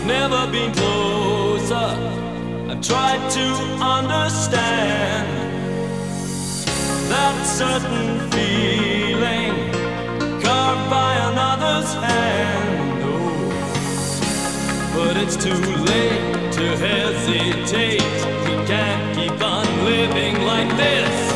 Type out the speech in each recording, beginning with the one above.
I've never been closer. I've tried to understand that certain feeling carved by another's hand. Oh, but it's too late to hesitate. We can't keep on living like this.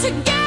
together.